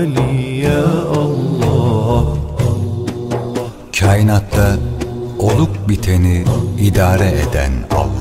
Ali ya Allah. Kainatta olup biteni idare eden Allah.